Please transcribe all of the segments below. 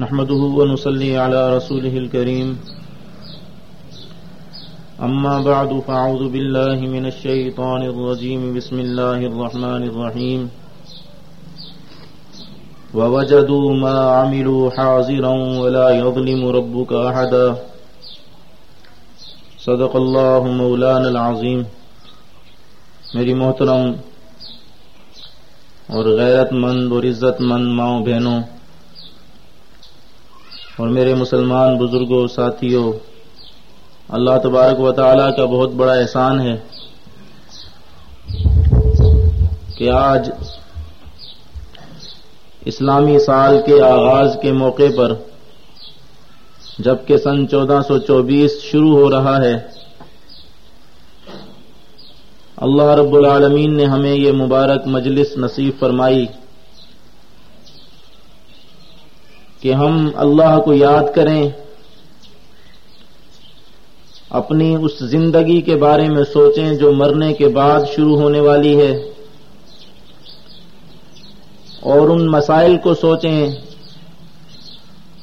نحمده ونصلي على رسوله الكريم. أما بعد، فأعوذ بالله من الشيطان الرجيم. بسم الله الرحمن الرحيم. ووجدوا ما عملوا حاضرا ولا يظلم ربك أحدا. صدق الله مولانا العظيم. میری محترم اور غیرت مند اور عزت مند ماؤں بہنوں اور میرے مسلمان بزرگوں، ساتھیوں، اللہ تبارک و تعالی کا بہت بڑا احسان ہے کہ آج اسلامی سال کے آغاز کے موقع پر جبکہ سن چودہ سو چوبیس شروع ہو رہا ہے، اللہ رب العالمین نے ہمیں یہ مبارک مجلس نصیب فرمائی۔ کہ ہم اللہ کو یاد کریں، اپنی اس زندگی کے بارے میں سوچیں جو مرنے کے بعد شروع ہونے والی ہے۔ اور ان مسائل کو سوچیں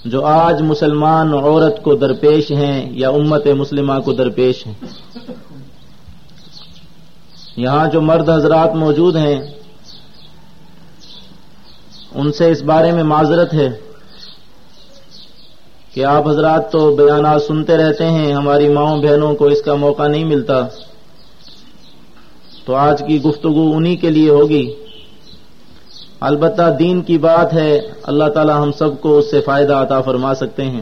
جو آج مسلمان عورت کو درپیش ہیں یا امت مسلمہ کو درپیش ہیں۔ یہاں جو مرد حضرات موجود ہیں، ان سے اس بارے میں معذرت ہے۔ کہ آپ حضرات تو بیانات سنتے رہتے ہیں، ہماری ماؤں بہنوں کو اس کا موقع نہیں ملتا۔ تو آج کی گفتگو انہی کے لیے ہوگی۔ البتہ دین کی بات ہے، اللہ تعالی ہم سب کو اس سے فائدہ عطا فرما سکتے ہیں۔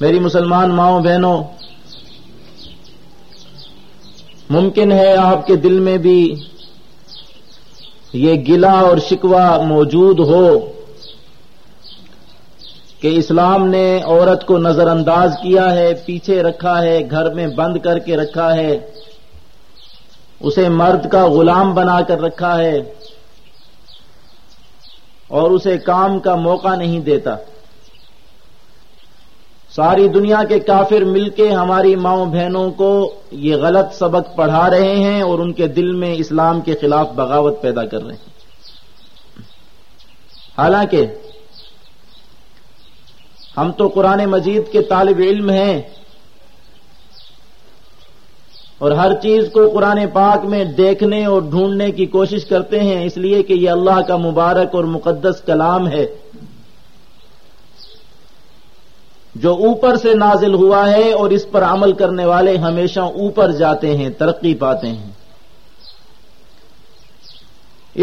میری مسلمان ماؤں بہنوں، ممکن ہے آپ کے دل میں بھی یہ گلا اور شکوہ موجود ہو۔ کہ اسلام نے عورت کو نظر انداز کیا ہے، پیچھے رکھا ہے، گھر میں بند کر کے رکھا ہے۔ اسے مرد کا غلام بنا کر رکھا ہے۔ اور اسے کام کا موقع نہیں دیتا۔ ساری دنیا کے کافر مل کے ہماری ماؤں بہنوں کو یہ غلط سبق پڑھا رہے ہیں اور ان کے دل میں اسلام کے خلاف بغاوت پیدا کر رہے ہیں۔ حالانکہ ہم تو قرآن مجید کے طالب علم ہیں اور ہر چیز کو قرآن پاک میں دیکھنے اور ڈھونڈنے کی کوشش کرتے ہیں، اس لیے کہ یہ اللہ کا مبارک اور مقدس کلام ہے۔ جو اوپر سے نازل ہوا ہے اور اس پر عمل کرنے والے ہمیشہ اوپر جاتے ہیں، ترقی پاتے ہیں۔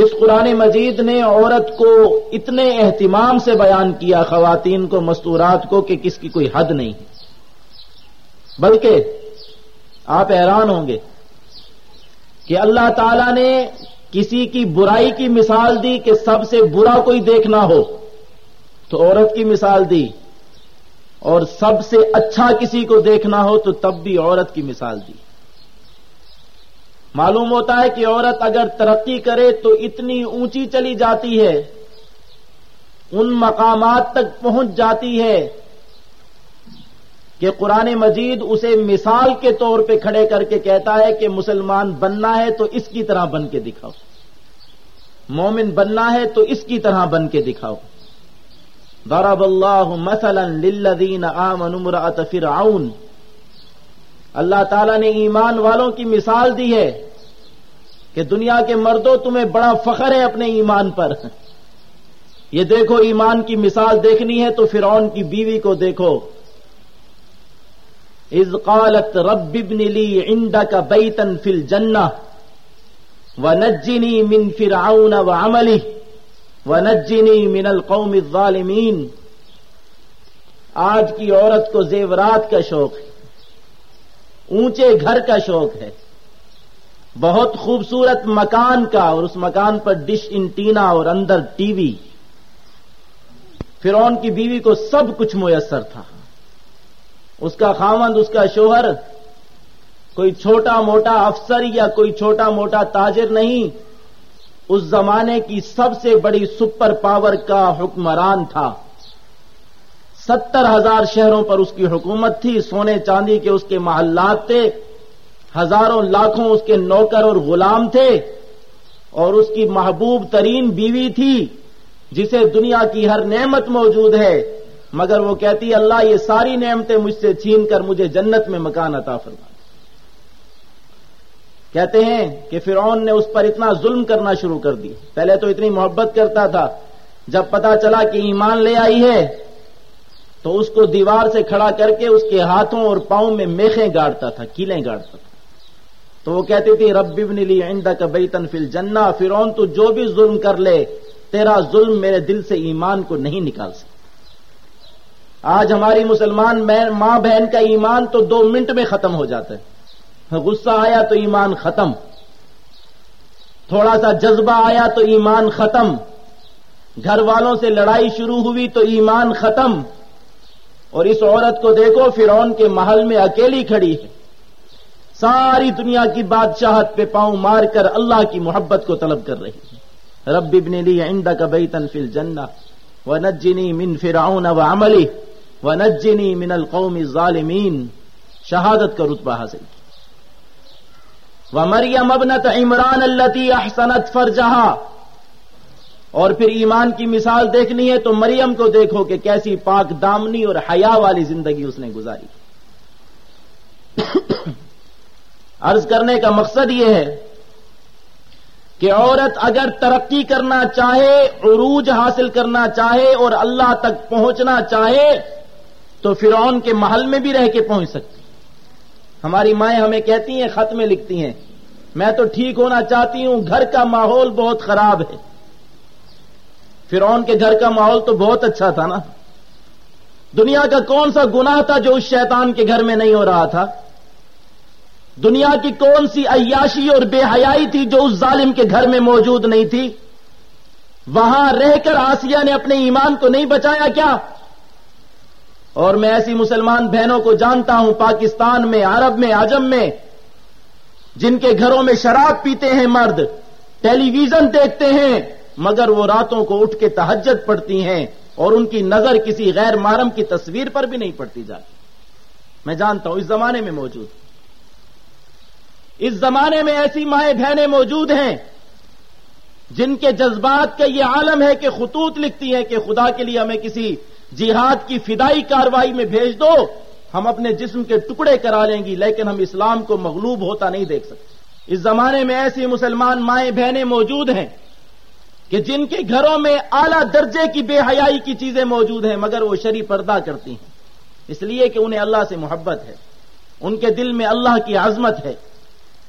اس قرآن مجید نے عورت کو اتنے اہتمام سے بیان کیا، خواتین کو، مستورات کو، کہ کس کی کوئی حد نہیں۔ بلکہ آپ حیران ہوں گے کہ اللہ تعالی نے کسی کی برائی کی مثال دی کہ سب سے برا کوئی دیکھنا ہو۔ تو عورت کی مثال دی۔ اور سب سے اچھا کسی کو دیکھنا ہو تو تب بھی عورت کی مثال دی۔ معلوم ہوتا ہے کہ عورت اگر ترقی کرے تو اتنی اونچی چلی جاتی ہے، ان مقامات تک پہنچ جاتی ہے کہ قرآن مجید اسے مثال کے طور پہ کھڑے کر کے کہتا ہے کہ مسلمان بننا ہے تو اس کی طرح بن کے دکھاؤ۔ مومن بننا ہے تو اس کی طرح بن کے دکھاؤ۔ ضرب اللہ مثلا للذین آمنوا امرأة فرعون۔ اللہ تعالیٰ نے ایمان والوں کی مثال دی ہے کہ دنیا کے مردوں تمہیں بڑا فخر ہے اپنے ایمان پر۔ یہ دیکھو، ایمان کی مثال دیکھنی ہے تو فرعون کی بیوی کو دیکھو۔ از قالت رب ابن لی عندك بیتا فی الجنہ ونجنی من فرعون وعملی ونجنی من القوم الظالمین۔ آج کی عورت کو زیورات کا شوق ہے۔ اونچے گھر کا شوق ہے۔ بہت خوبصورت مکان کا اور اس مکان پر ڈش انٹینا اور اندر ٹی وی۔ فرون کی بیوی کو سب کچھ میسر تھا۔ اس کا خامند اس کا شوہر، کوئی چھوٹا موٹا افسر یا کوئی چھوٹا موٹا تاجر نہیں۔ اس زمانے کی سب سے بڑی سپر پاور کا حکمران تھا۔ ستر ہزار شہروں پر اس کی حکومت تھی، سونے چاندی کے اس کے محلات تھے، ہزاروں لاکھوں اس کے نوکر اور غلام تھے، اور اس کی محبوب ترین بیوی تھی، جسے دنیا کی ہر نعمت موجود ہے۔ مگر وہ کہتی، اللہ، یہ ساری نعمتیں مجھ سے چھین کر مجھے جنت میں مکان عطا فرما۔ کہتے ہیں کہ فرعون نے اس پر اتنا ظلم کرنا شروع کر دی۔ پہلے تو اتنی محبت کرتا تھا، جب پتا چلا کہ ایمان لے آئی ہے تو اس کو دیوار سے کھڑا کر کے اس کے ہاتھوں اور پاؤں میں میخیں گاڑتا تھا، کیلیں گاڑتا تھا۔ تو وہ کہتی تھی، رب ابن لی عندک کا بئی تنفل جنا فرون تو جو بھی ظلم کر لے، تیرا ظلم میرے دل سے ایمان کو نہیں نکال سکتا۔ آج ہماری مسلمان ماں بہن کا ایمان تو دو منٹ میں ختم ہو جاتا ہے۔ غصہ آیا تو ایمان ختم۔ تھوڑا سا جذبہ آیا تو ایمان ختم۔ گھر والوں سے لڑائی شروع ہوئی تو ایمان ختم۔ اور اس عورت کو دیکھو فرون کے محل میں اکیلی کھڑی ہے۔ ساری دنیا کی بادشاہت پہ پاؤں مار کر اللہ کی محبت کو طلب کر رہی ہے۔ رب ابن لی عندك بیتا فی الجنہ ونجنی من فرعون وعملی ونجنی من القوم الظالمین۔ شہادت کا رتبہ حاصل کی ومریم ابنت عمران التي احسنت فرجہا۔ اور پھر ایمان کی مثال دیکھنی ہے تو مریم کو دیکھو کہ کیسی پاک دامنی اور حیا والی زندگی اس نے گزاری۔ عرض کرنے کا مقصد یہ ہے کہ عورت اگر ترقی کرنا چاہے، عروج حاصل کرنا چاہے اور اللہ تک پہنچنا چاہے تو فرعون کے محل میں بھی رہ کے پہنچ سکتی۔ ہماری مائیں ہمیں کہتی ہیں، خط میں لکھتی ہیں، میں تو ٹھیک ہونا چاہتی ہوں، گھر کا ماحول بہت خراب ہے۔ فرعون کے گھر کا ماحول تو بہت اچھا تھا نا۔ دنیا کا کون سا گناہ تھا جو اس شیطان کے گھر میں نہیں ہو رہا تھا؟ دنیا کی کون سی عیاشی اور بے حیائی تھی جو اس ظالم کے گھر میں موجود نہیں تھی؟ وہاں رہ کر آسیہ نے اپنے ایمان کو نہیں بچایا کیا؟ اور میں ایسی مسلمان بہنوں کو جانتا ہوں، پاکستان میں، عرب میں آجم میں، جن کے گھروں میں شراب پیتے ہیں مرد، ٹیلی ویژن دیکھتے ہیں مگر وہ راتوں کو اٹھ کے تہجد پڑتی ہیں اور ان کی نظر کسی غیر محرم کی تصویر پر بھی نہیں پڑتی جاتی۔ میں جانتا ہوں اس زمانے میں موجود۔ اس زمانے میں ایسی مائیں بہنیں موجود ہیں جن کے جذبات کا یہ عالم ہے کہ خطوط لکھتی ہیں کہ خدا کے لیے ہمیں کسی جہاد کی فدائی کاروائی میں بھیج دو، ہم اپنے جسم کے ٹکڑے کرا لیں گی، لیکن ہم اسلام کو مغلوب ہوتا نہیں دیکھ سکتے۔ اس زمانے میں ایسی مسلمان مائیں بہنیں موجود ہیں کہ جن کے گھروں میں اعلی درجے کی بے حیائی کی چیزیں موجود ہیں، مگر وہ شری پردہ کرتی ہیں۔ اس لیے کہ انہیں اللہ سے محبت ہے۔ ان کے دل میں اللہ کی عظمت ہے۔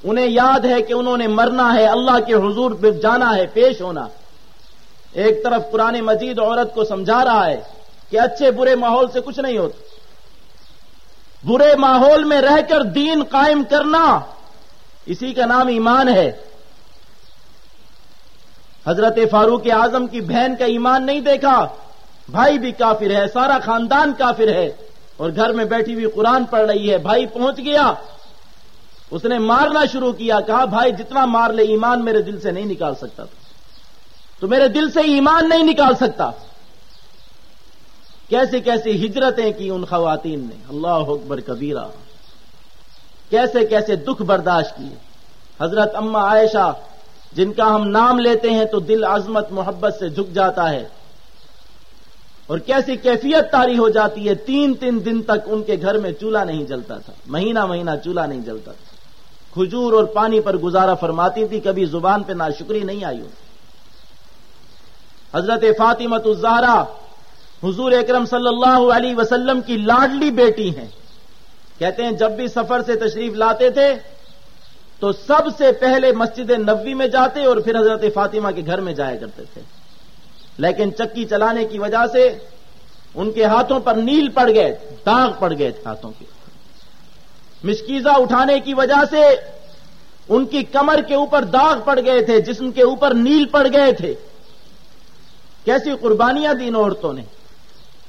انہیں یاد ہے کہ انہوں نے مرنا ہے، اللہ کے حضور پہ جانا ہے، پیش ہونا۔ ایک طرف پرانے مجید عورت کو سمجھا رہا ہے کہ اچھے برے ماحول سے کچھ نہیں ہوتا۔ برے ماحول میں رہ کر دین قائم کرنا، اسی کا نام ایمان ہے۔ حضرت فاروق اعظم کی بہن کا ایمان نہیں دیکھا۔ بھائی بھی کافر ہے، سارا خاندان کافر ہے۔ اور گھر میں بیٹھی ہوئی قرآن پڑھ رہی ہے، بھائی پہنچ گیا۔ اس نے مارنا شروع کیا، کہا، بھائی جتنا مار لے، ایمان میرے دل سے نہیں نکال سکتا۔ تھا تو میرے دل سے ایمان نہیں نکال سکتا۔ کیسے کیسے ہجرتیں کی ان خواتین نے۔ اللہ اکبر کبیرہ۔ کیسے کیسے دکھ برداشت کیے۔ حضرت اما عائشہ جن کا ہم نام لیتے ہیں تو دل عظمت محبت سے جھک جاتا ہے اور کیسی کیفیت تاری ہو جاتی ہے تین تین دن تک ان کے گھر میں چولہا نہیں جلتا تھا مہینہ مہینہ چولہا نہیں جلتا تھا کھجور اور پانی پر گزارا فرماتی تھی کبھی زبان پہ ناشکری نہیں آئی ہو حضرت فاطمت الزہرا حضور اکرم صلی اللہ علیہ وسلم کی لاڈلی بیٹی ہیں۔ کہتے ہیں جب بھی سفر سے تشریف لاتے تھے تو سب سے پہلے مسجد نبوی میں جاتے اور پھر حضرت فاطمہ کے گھر میں جایا کرتے تھے۔ لیکن چکی چلانے کی وجہ سے ان کے ہاتھوں پر نیل پڑ گئے، داغ پڑ گئے تھے ہاتھوں کے۔ مشکیزہ اٹھانے کی وجہ سے ان کی کمر کے اوپر داغ پڑ گئے تھے، جسم کے اوپر نیل پڑ گئے تھے۔ کیسی قربانیاں دی ان عورتوں نے۔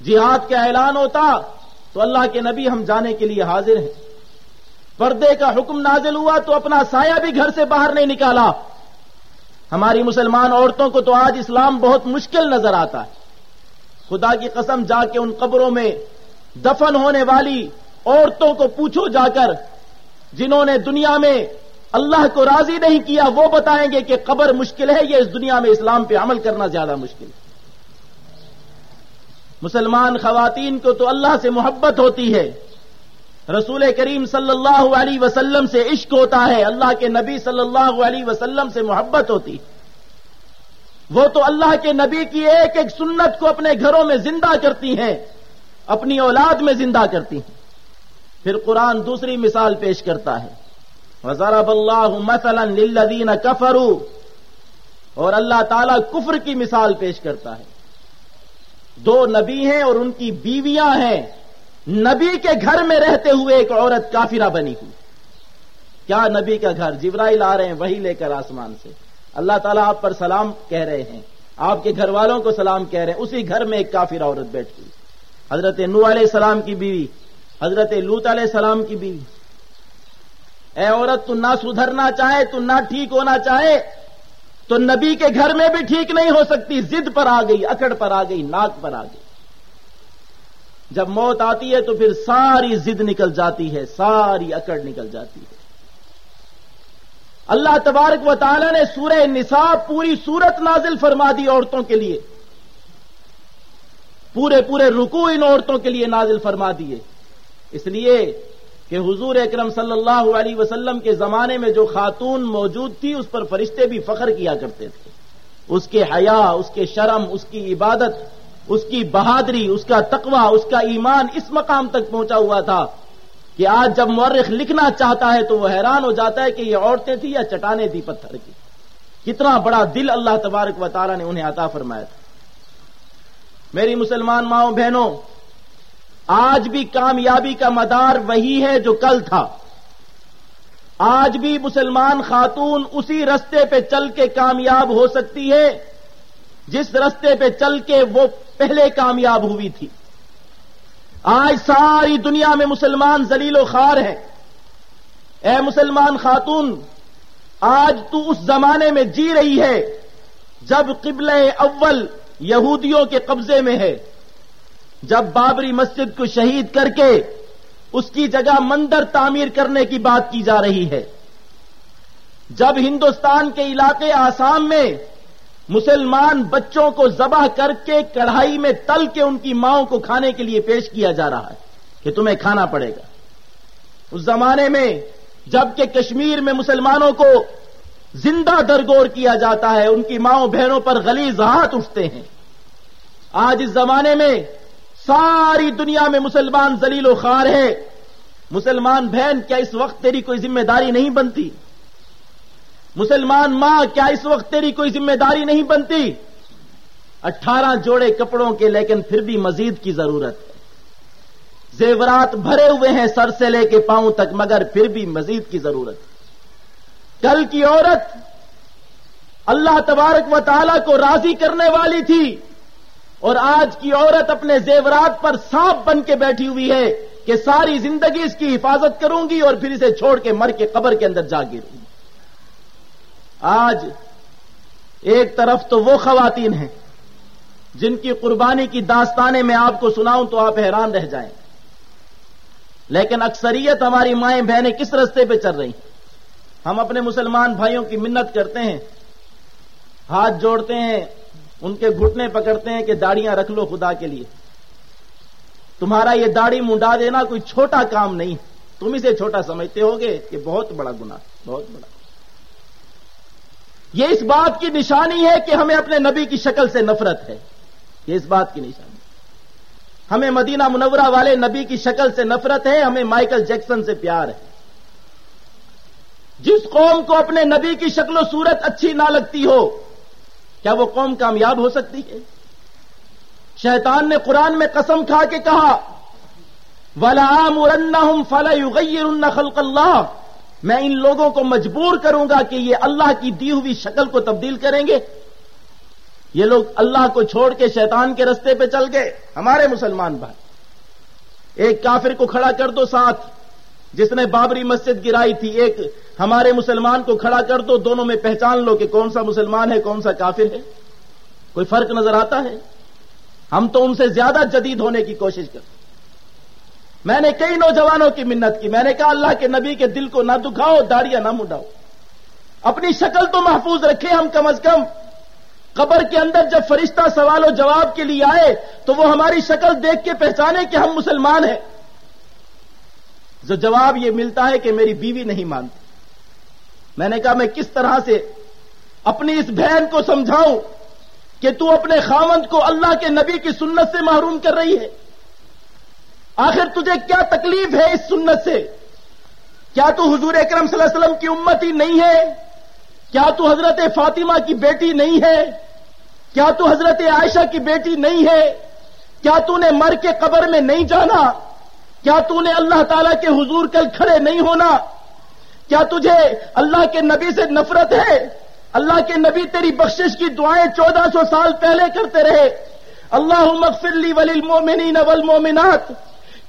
جہاد کا اعلان ہوتا تو اللہ کے نبی ہم جانے کے لیے حاضر ہیں۔ پردے کا حکم نازل ہوا تو اپنا سایہ بھی گھر سے باہر نہیں نکالا۔ ہماری مسلمان عورتوں کو تو آج اسلام بہت مشکل نظر آتا ہے۔ خدا کی قسم جا کے ان قبروں میں دفن ہونے والی عورتوں کو پوچھو جا کر، جنہوں نے دنیا میں اللہ کو راضی نہیں کیا، وہ بتائیں گے کہ قبر مشکل ہے، یہ اس دنیا میں اسلام پہ عمل کرنا زیادہ مشکل ہے۔ مسلمان خواتین کو تو اللہ سے محبت ہوتی ہے۔ رسول کریم صلی اللہ علیہ وسلم سے عشق ہوتا ہے، اللہ کے نبی صلی اللہ علیہ وسلم سے محبت ہوتی۔ وہ تو اللہ کے نبی کی ایک ایک سنت کو اپنے گھروں میں زندہ کرتی ہیں، اپنی اولاد میں زندہ کرتی ہیں۔ پھر قرآن دوسری مثال پیش کرتا ہے۔ وزارب اللہ مثلا للذین کفروا اور اللہ تعالی کفر کی مثال پیش کرتا ہے۔ دو نبی ہیں اور ان کی بیویاں ہیں۔ نبی کے گھر میں رہتے ہوئے ایک عورت کافرہ بنی ہوئی۔ کیا نبی کا گھر؟ جبرائیل آ رہے ہیں، وہی لے کر آسمان سے۔ اللہ تعالیٰ آپ پر سلام کہہ رہے ہیں۔ آپ کے گھر والوں کو سلام کہہ رہے ہیں۔ اسی گھر میں ایک کافر عورت بیٹھ گئی۔ حضرت نو علیہ السلام کی بیوی، حضرت لوت علیہ السلام کی بیوی۔ اے عورت، تو نہ سدھرنا چاہے، تو نہ ٹھیک ہونا چاہے۔ تو نبی کے گھر میں بھی ٹھیک نہیں ہو سکتی زد پر آ گئی، اکڑ پر آ گئی، ناک پر آ گئی۔ جب موت آتی ہے تو پھر ساری زد نکل جاتی ہے، ساری اکڑ نکل جاتی ہے۔ اللہ تبارک و تعالی نے سورہ نصاب پوری سورت نازل فرما دی عورتوں کے لیے۔ پورے پورے رکو ان عورتوں کے لیے نازل فرما دیے۔ اس لیے کہ حضور اکرم صلی اللہ علیہ وسلم کے زمانے میں جو خاتون موجود تھی، اس پر فرشتے بھی فخر کیا کرتے تھے۔ اس کے حیا، اس کے شرم، اس کی عبادت اس کی بہادری، اس کا تقوی، اس کا ایمان اس مقام تک پہنچا ہوا تھا کہ آج جب مورخ لکھنا چاہتا ہے تو وہ حیران ہو جاتا ہے کہ یہ عورتیں تھیں یا چٹانیں تھی پتھر کی۔ کتنا بڑا دل اللہ تبارک و تعالیٰ نے انہیں عطا فرمایا تھا۔ میری مسلمان ماؤں بہنوں، آج بھی کامیابی کا مدار وہی ہے جو کل تھا۔ آج بھی مسلمان خاتون اسی رستے پہ چل کے کامیاب ہو سکتی ہے جس رستے پہ چل کے وہ پہلے کامیاب ہوئی تھی۔ آج ساری دنیا میں مسلمان زلیل و خار ہے اے مسلمان خاتون، آج تو اس زمانے میں جی رہی ہے جب قبل اول یہودیوں کے قبضے میں ہے۔ جب بابری مسجد کو شہید کر کے اس کی جگہ مندر تعمیر کرنے کی بات کی جا رہی ہے۔ جب ہندوستان کے علاقے آسام میں مسلمان بچوں کو ذبح کر کے کڑھائی میں تل کے ان کی ماؤں کو کھانے کے لیے پیش کیا جا رہا ہے کہ تمہیں کھانا پڑے گا۔ اس زمانے میں جبکہ کشمیر میں مسلمانوں کو زندہ درگور کیا جاتا ہے، ان کی ماؤں بہنوں پر غلیظ ہاتھ اٹھتے ہیں۔ آج اس زمانے میں ساری دنیا میں مسلمان زلیل و خار ہے۔ مسلمان بہن، کیا اس وقت تیری کوئی ذمہ داری نہیں بنتی؟ مسلمان ماں، کیا اس وقت تیری کوئی ذمہ داری نہیں بنتی؟ اٹھارہ جوڑے کپڑوں کے، لیکن پھر بھی مزید کی ضرورت۔ ہے زیورات بھرے ہوئے ہیں سر سے لے کے پاؤں تک، مگر پھر بھی مزید کی ضرورت۔ ہے کل کی عورت اللہ تبارک و تعالی کو راضی کرنے والی تھی، اور آج کی عورت اپنے زیورات پر سانپ بن کے بیٹھی ہوئی ہے کہ ساری زندگی اس کی حفاظت کروں گی اور پھر اسے چھوڑ کے مر کے قبر کے اندر جا گروں گی۔ آج ایک طرف تو وہ خواتین ہیں جن کی قربانی کی داستانیں میں آپ کو سناؤں تو آپ حیران رہ جائیں۔ لیکن اکثریت ہماری مائیں بہنیں کس رستے پہ چل رہی ہم اپنے مسلمان بھائیوں کی منت کرتے ہیں، ہاتھ جوڑتے ہیں، ان کے گھٹنے پکڑتے ہیں کہ داڑیاں رکھ لو خدا کے لیے۔ تمہارا یہ داڑھی منڈا دینا کوئی چھوٹا کام نہیں، تم اسے چھوٹا سمجھتے ہوگے کہ بہت بڑا گنا بہت بڑا۔ یہ اس بات کی نشانی ہے کہ ہمیں اپنے نبی کی شکل سے نفرت ہے۔ یہ اس بات کی نشانی ہمیں مدینہ منورہ والے نبی کی شکل سے نفرت ہے، ہمیں مائیکل جیکسن سے پیار ہے۔ جس قوم کو اپنے نبی کی شکل و صورت اچھی نہ لگتی ہو، کیا وہ قوم کامیاب ہو سکتی ہے؟ شیطان نے قرآن میں قسم کھا کے کہا ولا مرن فلا ان خلق اللہ میں ان لوگوں کو مجبور کروں گا کہ یہ اللہ کی دی ہوئی شکل کو تبدیل کریں گے۔ یہ لوگ اللہ کو چھوڑ کے شیطان کے رستے پہ چل گئے۔ ہمارے مسلمان بھائی، ایک کافر کو کھڑا کر دو ساتھ۔ جس نے بابری مسجد گرائی تھی، ایک ہمارے مسلمان کو کھڑا کر دو۔ دونوں میں پہچان لو کہ کون سا مسلمان ہے، کون سا کافر ہے۔ کوئی فرق نظر آتا ہے؟ ہم تو ان سے زیادہ جدید ہونے کی کوشش کرتے میں نے کئی نوجوانوں کی منت کی میں نے کہا اللہ کے نبی کے دل کو نہ دکھاؤ، داڑیاں نہ مڈاؤ اپنی شکل تو محفوظ رکھے ہم کم از کم۔ قبر کے اندر جب فرشتہ سوال و جواب کے لیے آئے، تو وہ ہماری شکل دیکھ کے پہچانے کہ ہم مسلمان ہیں۔ جو جواب یہ ملتا ہے کہ میری بیوی نہیں مانتی۔ میں نے کہا میں کس طرح سے اپنی اس بہن کو سمجھاؤں کہ تو اپنے خامند کو اللہ کے نبی کی سنت سے محروم کر رہی ہے؟ آخر تجھے کیا تکلیف ہے اس سنت سے؟ کیا تو حضور اکرم صلی اللہ علیہ وسلم کی امتی نہیں ہے؟ کیا تو حضرت فاطمہ کی بیٹی نہیں ہے؟ کیا تو حضرت عائشہ کی بیٹی نہیں ہے؟ کیا تو نے مر کے قبر میں نہیں جانا؟ کیا تو نے اللہ تعالی کے حضور کل کھڑے نہیں ہونا؟ کیا تجھے اللہ کے نبی سے نفرت ہے؟ اللہ کے نبی تیری بخشش کی دعائیں چودہ سو سال پہلے کرتے رہے۔ اللہ مغفر لی ولی المومنین والمومنات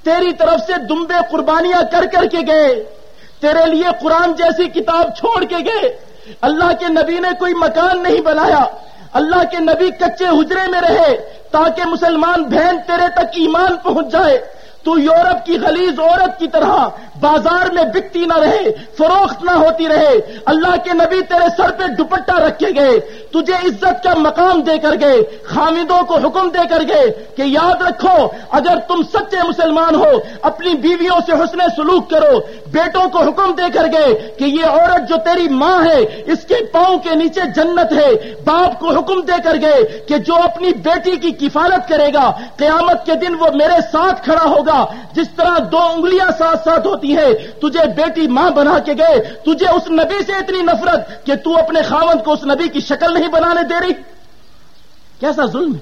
تیری طرف سے دمبے قربانیاں کر کر کے گئے تیرے لیے قرآن جیسی کتاب چھوڑ کے گئے اللہ کے نبی نے کوئی مکان نہیں بنایا اللہ کے نبی کچے حجرے میں رہے تاکہ مسلمان بہن تیرے تک ایمان پہنچ جائے تو یورپ کی غلیظ عورت کی طرح بازار میں بکتی نہ رہے، فروخت نہ ہوتی رہے، اللہ کے نبی تیرے سر پہ دوپٹہ رکھے گئے، تجھے عزت کا مقام دے کر گئے، خامدوں کو حکم دے کر گئے کہ یاد رکھو، اگر تم سچے مسلمان ہو، اپنی بیویوں سے حسن سلوک کرو بیٹوں کو حکم دے کر گئے کہ یہ عورت جو تیری ماں ہے، اس کے پاؤں کے نیچے جنت ہے۔ باپ کو حکم دے کر گئے کہ جو اپنی بیٹی کی کفالت کرے گا، قیامت کے دن وہ میرے ساتھ کھڑا ہوگا۔ جس طرح دو انگلیاں ساتھ ساتھ ہوتی ہیں، تجھے بیٹی ماں بنا کے گئے۔ تجھے اس نبی سے اتنی نفرت کہ تو اپنے خاوند کو اس نبی کی شکل نہیں بنانے دے رہی۔ کیسا ظلم ہے؟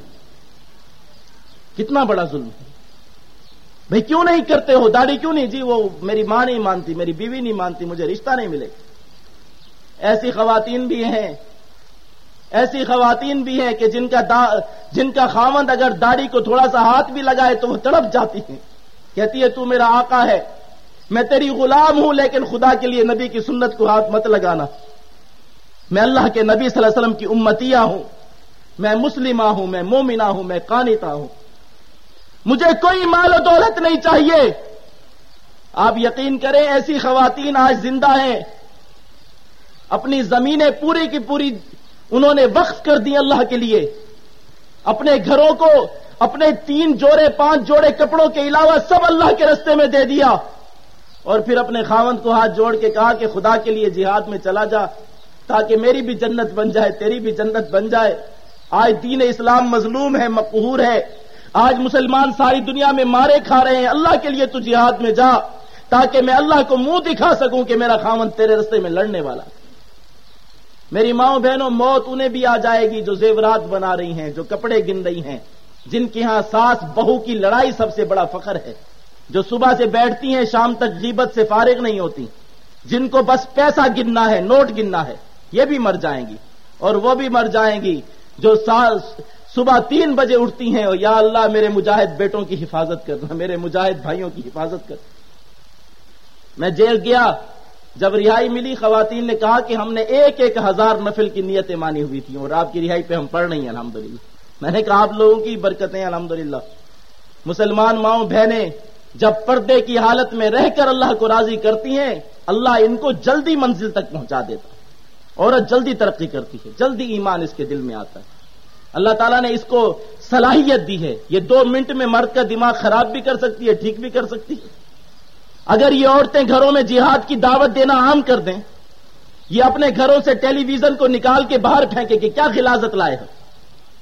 کتنا بڑا ظلم ہے۔ بھائی کیوں نہیں کرتے ہو؟ داڑھی کیوں نہیں؟ جی وہ میری ماں نہیں مانتی، میری بیوی نہیں مانتی، مجھے رشتہ نہیں ملے۔ ایسی خواتین بھی ہیں، ایسی خواتین بھی ہیں کہ جن کا دا، جن کا خامند اگر داڑھی کو تھوڑا سا ہاتھ بھی لگائے تو وہ تڑپ جاتی ہیں۔ کہتی ہے، تو میرا آقا ہے، میں تیری غلام ہوں، لیکن خدا کے لیے نبی کی سنت کو ہاتھ مت لگانا۔ میں اللہ کے نبی صلی اللہ علیہ وسلم کی امتیا ہوں۔ میں مسلمہ ہوں، میں مومنہ ہوں، میں قانتا ہوں۔ مجھے کوئی مال و دولت نہیں چاہیے۔ آپ یقین کریں ایسی خواتین آج زندہ ہیں۔ اپنی زمینیں پوری کی پوری انہوں نے وقف کر دی اللہ کے لیے۔ اپنے گھروں کو، اپنے تین جوڑے، پانچ جوڑے کپڑوں کے علاوہ سب اللہ کے رستے میں دے دیا۔ اور پھر اپنے خاوند کو ہاتھ جوڑ کے کہا کہ خدا کے لیے جہاد میں چلا جا، تاکہ میری بھی جنت بن جائے، تیری بھی جنت بن جائے۔ آج دین اسلام مظلوم ہے، مقہور ہے۔ آج مسلمان ساری دنیا میں مارے کھا رہے ہیں، اللہ کے لیے تو جہاد میں جا، تاکہ میں اللہ کو منہ دکھا سکوں کہ میرا خاوند تیرے رستے میں لڑنے والا۔ میری ماؤں بہنوں، موت انہیں بھی آ جائے گی جو زیورات بنا رہی ہیں، جو کپڑے گن رہی ہیں۔ جن کے ہاں ساس بہو کی لڑائی سب سے بڑا فخر ہے۔ جو صبح سے بیٹھتی ہیں، شام تک غیبت سے فارغ نہیں ہوتی۔ جن کو بس پیسہ گننا ہے، نوٹ گننا ہے، یہ بھی مر جائیں گی۔ اور وہ بھی مر جائیں گی جو صبح تین بجے اٹھتی ہیں اور یا اللہ میرے مجاہد بیٹوں کی حفاظت کرنا میرے مجاہد بھائیوں کی حفاظت کر میں جیل گیا، جب رہائی ملی، خواتین نے کہا کہ ہم نے ایک ایک ہزار نفل کی نیتیں مانی ہوئی تھیں اور آپ کی رہائی پہ ہم پڑھ نہیں ہیں الحمد میں نے کہا آپ لوگوں کی برکتیں الحمد مسلمان ماؤں بہنیں، جب پردے کی حالت میں رہ کر اللہ کو راضی کرتی ہیں، اللہ ان کو جلدی منزل تک پہنچا دیتا۔ عورت جلدی ترقی کرتی ہے، جلدی ایمان اس کے دل میں آتا ہے۔ اللہ تعالیٰ نے اس کو صلاحیت دی ہے۔ یہ دو منٹ میں مرد کا دماغ خراب بھی کر سکتی ہے، ٹھیک بھی کر سکتی ہے۔ اگر یہ عورتیں گھروں میں جہاد کی دعوت دینا عام کر دیں، یہ اپنے گھروں سے ٹیلی ویژن کو نکال کے باہر پھینکے کہ کیا خلازت لائے ہیں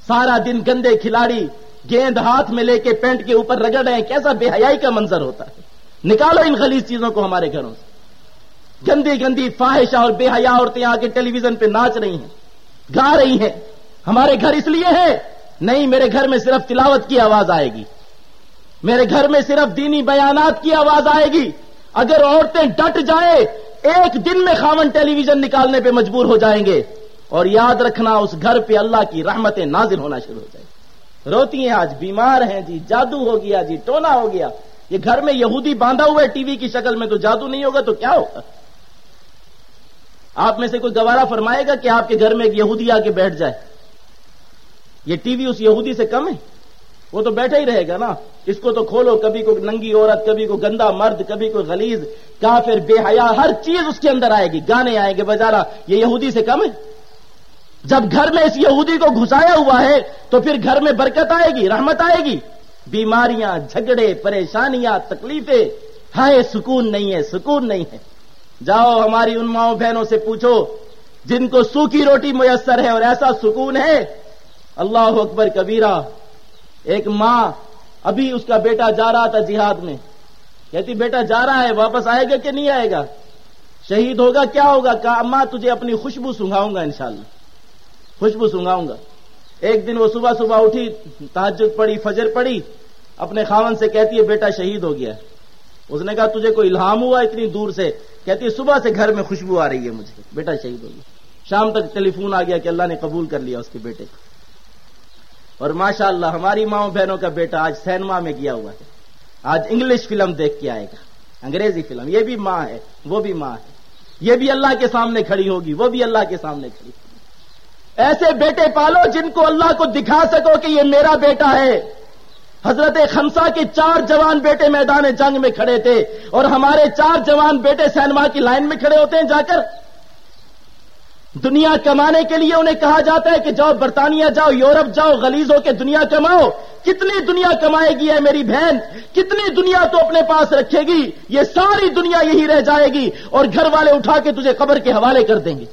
سارا دن گندے کھلاڑی گیند ہاتھ میں لے کے پینٹ کے اوپر رگڑ رہے ہیں، کیسا بے حیائی کا منظر ہوتا ہے۔ نکالو ان خلیج چیزوں کو ہمارے گھروں سے۔ گندی گندی فاحشہ اور بے حیا عورتیں آ کے ٹیلی ویژن پہ ناچ رہی ہیں، گا رہی ہیں۔ ہمارے گھر اس لیے ہے نہیں، میرے گھر میں صرف تلاوت کی آواز آئے گی۔ میرے گھر میں صرف دینی بیانات کی آواز آئے گی۔ اگر عورتیں ڈٹ جائیں، ایک دن میں خامن ٹیلی ویژن نکالنے پہ مجبور ہو جائیں گے۔ اور یاد رکھنا، اس گھر پہ اللہ کی رحمتیں نازل ہونا شروع ہو جائیں۔ روتی ہیں، آج بیمار ہیں جی جادو ہو گیا جی ٹونا ہو گیا۔ یہ گھر میں یہودی باندھا ہوا ہے، ٹی وی کی شکل میں تو جادو نہیں ہوگا تو کیا ہوگا؟ آپ میں سے کوئی گوارا فرمائے گا کہ آپ کے گھر میں ایک یہودی آ کے بیٹھ جائے۔ یہ ٹی وی اس یہودی سے کم ہے۔ وہ تو بیٹھا ہی رہے گا نا۔ اس کو تو کھولو، کبھی کوئی ننگی عورت، کبھی کوئی گندا مرد، کبھی کوئی غلیز کافر، بے حیا، ہر چیز اس کے اندر آئے گی۔ گانے آئیں گے بجارا یہ یہودی سے کم ہے۔ جب گھر میں اس یہودی کو گھسایا ہوا ہے، تو پھر گھر میں برکت آئے گی، رحمت آئے گی۔ بیماریاں، جھگڑے، پریشانیاں، تکلیفیں۔ ہائے، سکون نہیں ہے، سکون نہیں ہے۔ جاؤ ہماری ان ماؤں بہنوں سے پوچھو، جن کو سوکھی روٹی میسر ہے اور ایسا سکون ہے اللہ اکبر کبیرہ، ایک ماں ابھی اس کا بیٹا جا رہا تھا جہاد میں۔ کہتی، بیٹا جا رہا ہے، واپس آئے گا کہ نہیں آئے گا؟ شہید ہوگا، کیا ہوگا؟ کہا، اماں، تجھے اپنی خوشبو سنگاؤں گا انشاءاللہ۔ خوشبو سنگاؤں گا۔ ایک دن وہ صبح صبح اٹھی تحجد پڑی فجر پڑی اپنے خاون سے کہتی ہے، بیٹا شہید ہو گیا۔ اس نے کہا، تجھے کوئی الہام ہوا اتنی دور سے؟ کہتی ہے صبح سے گھر میں خوشبو آ رہی ہے مجھے۔ بیٹا شہید ہو گیا۔ شام تک ٹیلی فون آ گیا کہ اللہ نے قبول کر لیا اس کے بیٹے کو۔ اور ماشاء اللہ ہماری ماؤں بہنوں کا بیٹا آج سینما میں گیا ہوا ہے۔ آج انگلش فلم دیکھ کے آئے گا۔ انگریزی فلم۔ یہ بھی ماں ہے۔ وہ بھی ماں ہے۔ یہ بھی اللہ کے سامنے کھڑی ہوگی۔ وہ بھی اللہ کے سامنے کھڑی ہوگی۔ ایسے بیٹے پالو جن کو اللہ کو دکھا سکو کہ یہ میرا بیٹا ہے۔ حضرت خمسا کے چار جوان بیٹے میدان جنگ میں کھڑے تھے اور ہمارے چار جوان بیٹے سینما کی لائن میں کھڑے ہوتے ہیں جا کر۔ دنیا کمانے کے لیے انہیں کہا جاتا ہے کہ جاؤ برطانیہ جاؤ، یورپ جاؤ غلیز ہو کے دنیا کماؤ۔ کتنی دنیا کمائے گی ہے میری بہن؟ کتنی دنیا تو اپنے پاس رکھے گی؟ یہ ساری دنیا یہی رہ جائے گی اور گھر والے اٹھا کے تجھے قبر کے حوالے کر دیں گے۔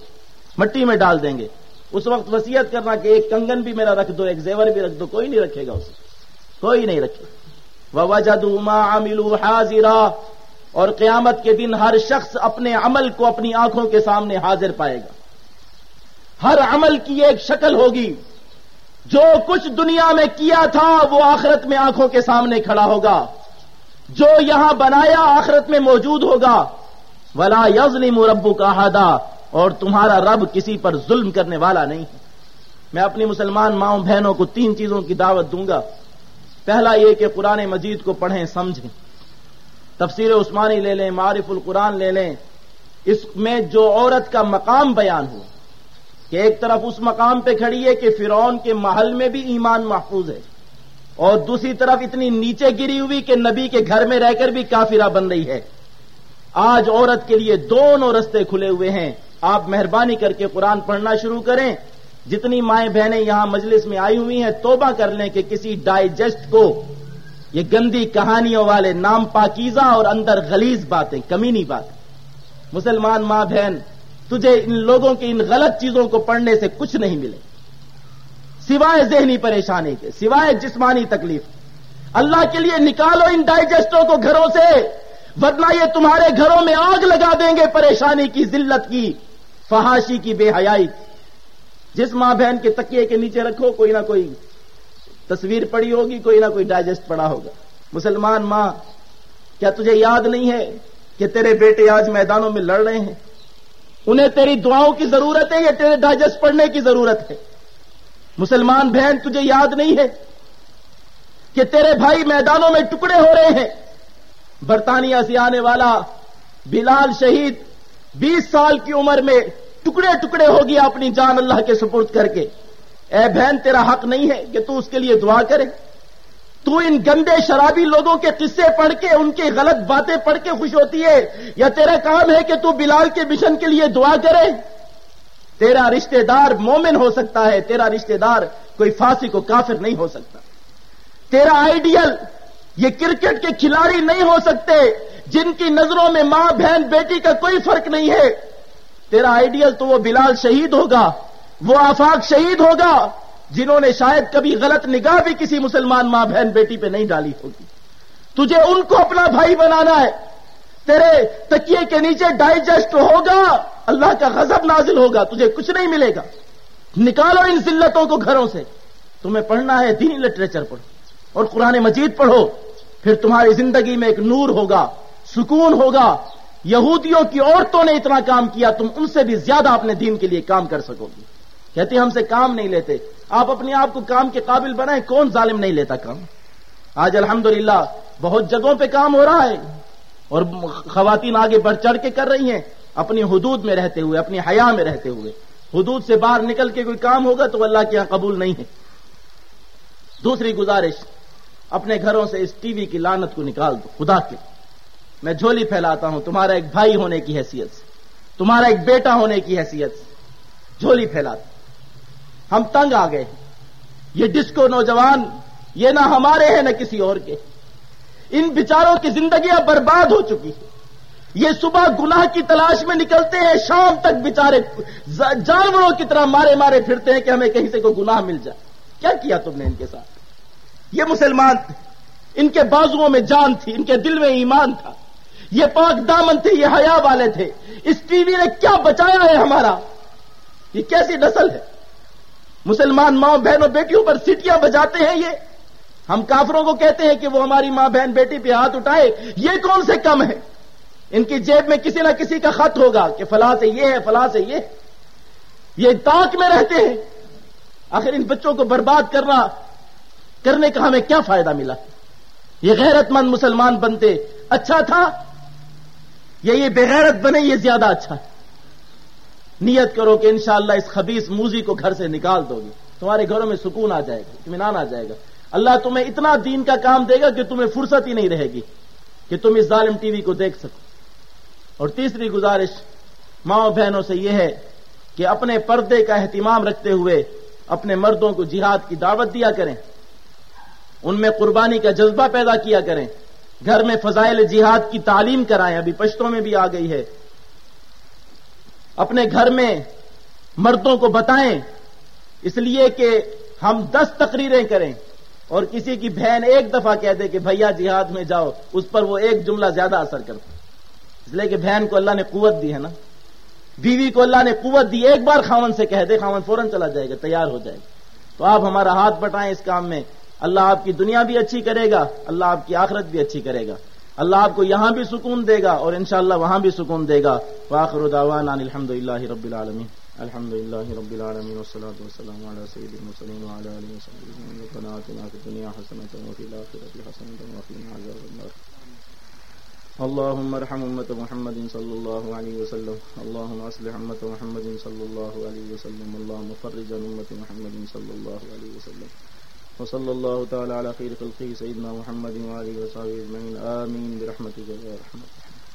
مٹی میں ڈال دیں گے۔ اس وقت وسیعت کرنا کہ ایک کنگن بھی میرا رکھ دو، ایک زیور بھی رکھ دو، کوئی نہیں رکھے گا اسے۔ کوئی نہیں رکھے۔ ما عملوا حاضرا۔ اور قیامت کے دن ہر شخص اپنے عمل کو اپنی آنکھوں کے سامنے حاضر پائے گا۔ ہر عمل کی ایک شکل ہوگی۔ جو کچھ دنیا میں کیا تھا، وہ آخرت میں آنکھوں کے سامنے کھڑا ہوگا۔ جو یہاں بنایا، آخرت میں موجود ہوگا۔ ولا یزلم ربو کا ہادا اور تمہارا رب کسی پر ظلم کرنے والا نہیں ہے۔ میں اپنی مسلمان ماؤں بہنوں کو تین چیزوں کی دعوت دوں گا۔ پہلا یہ کہ قرآن مجید کو پڑھیں، سمجھیں۔ تفسیر عثمانی لے لیں معرف القرآن لے لیں۔ اس میں جو عورت کا مقام بیان ہو۔ کہ ایک طرف اس مقام پہ کھڑی ہے کہ فرعون کے محل میں بھی ایمان محفوظ ہے اور دوسری طرف اتنی نیچے گری ہوئی کہ نبی کے گھر میں رہ کر بھی کافرہ بن رہی ہے۔ آج عورت کے لیے دونوں رستے کھلے ہوئے ہیں۔ آپ مہربانی کر کے قرآن پڑھنا شروع کریں۔ جتنی مائیں بہنیں یہاں مجلس میں آئی ہوئی ہیں، توبہ کر لیں کہ کسی ڈائجسٹ کو، یہ گندی کہانیوں والے نام پاکیزہ اور اندر غلیز باتیں، کمینی باتیں۔ مسلمان ماں بہن تجھے ان لوگوں کی ان غلط چیزوں کو پڑھنے سے کچھ نہیں ملے۔ سوائے ذہنی پریشانی کے، سوائے جسمانی تکلیف۔ اللہ کے لیے نکالو ان ڈائجسٹوں کو گھروں سے، ورنہ یہ تمہارے گھروں میں آگ لگا دیں گے پریشانی کی، ذلت کی، فحاشی کی، بے حیائی جس ماں بہن کے تکیے کے نیچے رکھو، کوئی نہ کوئی تصویر پڑی ہوگی، کوئی نہ کوئی ڈائجسٹ پڑا ہوگا۔ مسلمان ماں، کیا تجھے یاد نہیں ہے کہ تیرے بیٹے آج میدانوں میں لڑ رہے ہیں؟ انہیں تیری دعاؤں کی ضرورت ہے یا تیرے ڈائجسٹ پڑھنے کی ضرورت ہے؟ مسلمان بہن، تجھے یاد نہیں ہے کہ تیرے بھائی میدانوں میں ٹکڑے ہو رہے ہیں؟ برطانیہ سے آنے والا بلال شہید بیس سال کی عمر میں ٹکڑے ٹکڑے ہو گیا اپنی جان اللہ کے سپرد کر کے۔ اے بہن، تیرا حق نہیں ہے کہ تو اس کے لیے دعا کرے۔ تو ان گندے شرابی لوگوں کے قصے پڑھ کے، ان کی غلط باتیں پڑھ کے خوش ہوتی ہے۔ یا تیرا کام ہے کہ تو بلال کے مشن کے لیے دعا کرے؟ تیرا رشتہ دار مومن ہو سکتا ہے، تیرا رشتہ دار کوئی فاسی کو کافر نہیں ہو سکتا۔ تیرا آئیڈیل، یہ کرکٹ کے کھلاڑی نہیں ہو سکتے، جن کی نظروں میں ماں، بہن، بیٹی کا کوئی فرق نہیں ہے۔ تیرا آئیڈیل تو وہ بلال شہید ہوگا، وہ آفاق شہید ہوگا۔ جنہوں نے شاید کبھی غلط نگاہ بھی کسی مسلمان ماں بہن بیٹی پہ نہیں ڈالی ہوگی۔ تجھے ان کو اپنا بھائی بنانا ہے۔ تیرے تکیے کے نیچے ڈائجسٹ ہوگا، اللہ کا غضب نازل ہوگا، تجھے کچھ نہیں ملے گا۔ نکالو ان ذلتوں کو گھروں سے۔ تمہیں پڑھنا ہے دینی لٹریچر پڑھو اور قرآن مجید پڑھو۔ پھر تمہاری زندگی میں ایک نور ہوگا، سکون ہوگا۔ یہودیوں کی عورتوں نے اتنا کام کیا، تم ان سے بھی زیادہ اپنے دین کے لیے کام کر سکو گی۔ کہتے ہم سے کام نہیں لیتے آپ اپنے آپ کو کام کے قابل بنائیں، کون ظالم نہیں لیتا کام؟ آج الحمدللہ بہت جگہوں پہ کام ہو رہا ہے اور خواتین آگے بڑھ چڑھ کے کر رہی ہیں، اپنی حدود میں رہتے ہوئے، اپنی حیا میں رہتے ہوئے۔ حدود سے باہر نکل کے کوئی کام ہوگا تو اللہ کے یہاں قبول نہیں ہے۔ دوسری گزارش، اپنے گھروں سے اس ٹی وی کی لانت کو نکال دو، خدا کے۔ میں جھولی پھیلاتا ہوں، تمہارا ایک بھائی ہونے کی حیثیت سے، تمہارا ایک بیٹا ہونے کی حیثیت سے، جھولی پھیلاتا ہم تنگ آ گئے یہ ڈسکو نوجوان، یہ نہ ہمارے ہیں نہ کسی اور کے۔ ان بچاروں کی زندگیاں برباد ہو چکی ہیں۔ یہ صبح گناہ کی تلاش میں نکلتے ہیں، شام تک بچارے جانوروں کی طرح مارے مارے پھرتے ہیں کہ ہمیں کہیں سے کوئی گناہ مل جائے۔ کیا کیا تم نے ان کے ساتھ؟ یہ مسلمان تھے۔ ان کے بازوؤں میں جان تھی، ان کے دل میں ایمان تھا۔ یہ پاک دامن تھے، یہ حیا والے تھے۔ اس ٹی وی نے کیا بچایا ہے ہمارا؟ یہ کیسی نسل ہے؟ مسلمان ماں بہنوں بیٹیوں پر سیٹیاں بجاتے ہیں یہ؟ ہم کافروں کو کہتے ہیں کہ وہ ہماری ماں بہن بیٹی پہ ہاتھ اٹھائے، یہ کون سے کم ہے ان کی جیب میں کسی نہ کسی کا خط ہوگا کہ فلاں سے یہ ہے، فلاں سے یہ۔ یہ تاک میں رہتے ہیں۔ آخر ان بچوں کو برباد کرنا، کرنے کا ہمیں کیا فائدہ ملا؟ یہ غیرت مند مسلمان بنتے اچھا تھا؟ یا یہ بغیرت بنے، یہ زیادہ اچھا ہے نیت کرو کہ انشاءاللہ اس خبیص موزی کو گھر سے نکال دو گی۔ تمہارے گھروں میں سکون آ جائے گا، اطمینان آ جائے گا۔ اللہ تمہیں اتنا دین کا کام دے گا کہ تمہیں فرصت ہی نہیں رہے گی کہ تم اس ظالم ٹی وی کو دیکھ سکو۔ اور تیسری گزارش ماں بہنوں سے یہ ہے کہ اپنے پردے کا اہتمام رکھتے ہوئے اپنے مردوں کو جہاد کی دعوت دیا کریں۔ ان میں قربانی کا جذبہ پیدا کیا کریں۔ گھر میں فضائل جہاد کی تعلیم کرائیں۔ ابھی پشتوں میں بھی آ گئی ہے۔ اپنے گھر میں مردوں کو بتائیں، اس لیے کہ ہم دس تقریریں کریں۔ اور کسی کی بہن ایک دفعہ کہہ دے کہ بھیا جہاد میں جاؤ، اس پر وہ ایک جملہ زیادہ اثر کرتا اس لیے کہ بہن کو اللہ نے قوت دی ہے نا۔ بیوی کو اللہ نے قوت دی، ایک بار خاون سے کہہ دے، خاون فوراً چلا جائے گا، تیار ہو جائے گا۔ تو آپ ہمارا ہاتھ بٹائیں اس کام میں۔ اللہ آپ کی دنیا بھی اچھی کرے گا، اللہ آپ کی آخرت بھی اچھی کرے گا۔ اللہ آپ کو یہاں بھی سکون دے گا اور انشاءاللہ وہاں بھی سکون دے گا واخر دعوان الحمد للہ رب العالمین الحمد للہ رب العالمین والصلاة والسلام على سید المرسلین وعلى آلہ وصحبہ ربنا آتنا في الدنيا حسنة وفي الآخرة حسنة وقنا عذاب النار اللهم ارحم أمة محمد صلى الله عليه وسلم اللهم أصلح أمة محمد صلى الله عليه وسلم اللهم فرج عن أمة محمد صلى الله عليه وسلم وصلى الله تعالى على خير خلقه سيدنا محمد وآله وصحبه أجمعين. آمين. برحمتك يا رحمة